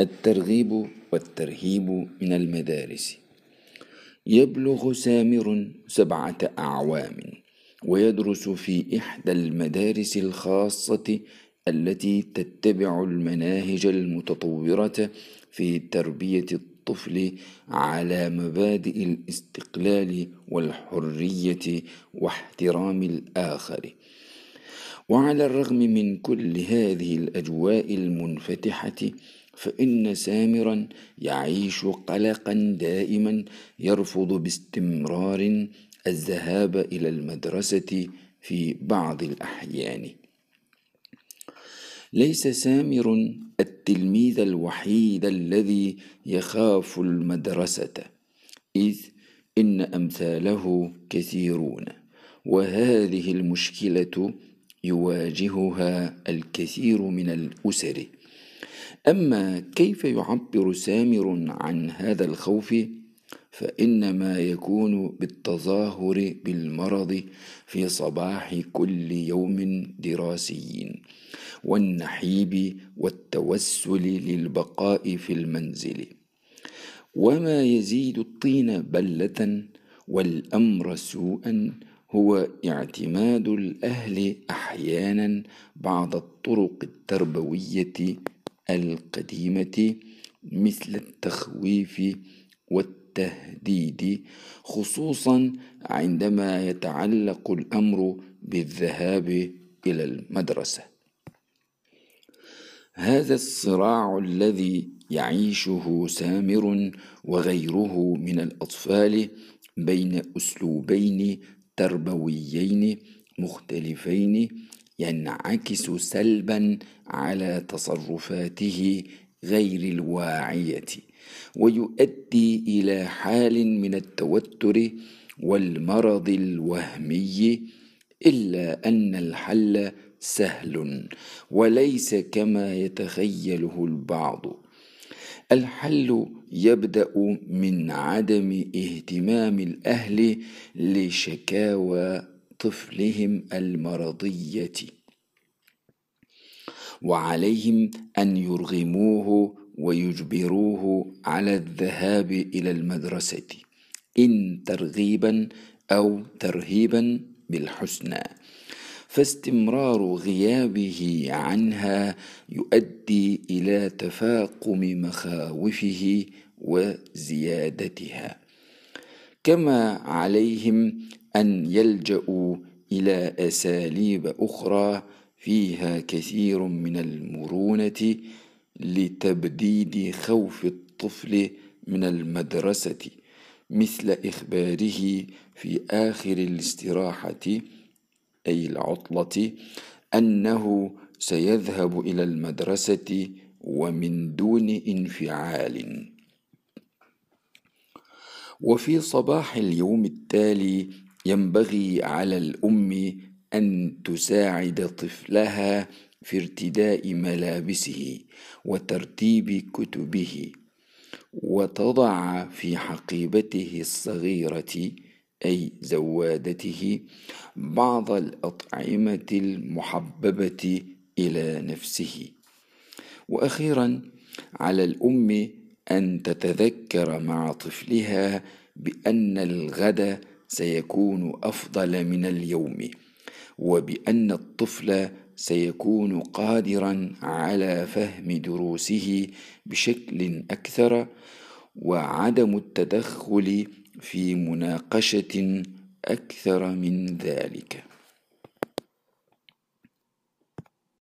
الترغيب والترهيب من المدارس. يبلغ سامر سبعة أعوام ويدرس في إحدى المدارس الخاصة التي تتبع المناهج المتطورة في تربية الطفل على مبادئ الاستقلال والحرية واحترام الآخر. وعلى الرغم من كل هذه الأجواء المنفتحة فإن سامرا يعيش قلقا دائما يرفض باستمرار الذهاب إلى المدرسة في بعض الأحيان. ليس سامر التلميذ الوحيد الذي يخاف المدرسة إذ إن أمثاله كثيرون وهذه المشكلة يواجهها الكثير من الأسر. أما كيف يعبر سامر عن هذا الخوف فإنما يكون بالتظاهر بالمرض في صباح كل يوم دراسي والنحيب والتوسل للبقاء في المنزل. وما يزيد الطين بلة والأمر سوءا هو اعتماد الأهل أحيانا بعض الطرق التربوية القديمة مثل التخويف والتهديد خصوصا عندما يتعلق الأمر بالذهاب إلى المدرسة. هذا الصراع الذي يعيشه سامر وغيره من الأطفال بين أسلوبين تربويين مختلفين ينعكس سلبا على تصرفاته غير الواعية ويؤدي إلى حال من التوتر والمرض الوهمي إلا أن الحل سهل وليس كما يتخيله البعض. الحل يبدأ من عدم اهتمام الأهل لشكاوى طفلهم المرضية. وعليهم أن يرغموه ويجبروه على الذهاب إلى المدرسة إن ترغيبا أو ترهيبا بالحسنى. فاستمرار غيابه عنها يؤدي إلى تفاقم مخاوفه وزيادتها. كما عليهم أن يلجأوا إلى أساليب أخرى فيها كثير من المرونة لتبديد خوف الطفل من المدرسة مثل إخباره في آخر الاستراحة أي العطلة أنه سيذهب إلى المدرسة ومن دون انفعال. وفي صباح اليوم التالي ينبغي على الأم أن تساعد طفلها في ارتداء ملابسه وترتيب كتبه وتضع في حقيبته الصغيرة أي زوادته بعض الأطعمة المحببة إلى نفسه. وأخيرا على الأم أن تتذكر مع طفلها بأن الغد سيكون أفضل من اليوم وبأن الطفل سيكون قادرا على فهم دروسه بشكل أكثر وعدم التدخل في مناقشة أكثر من ذلك.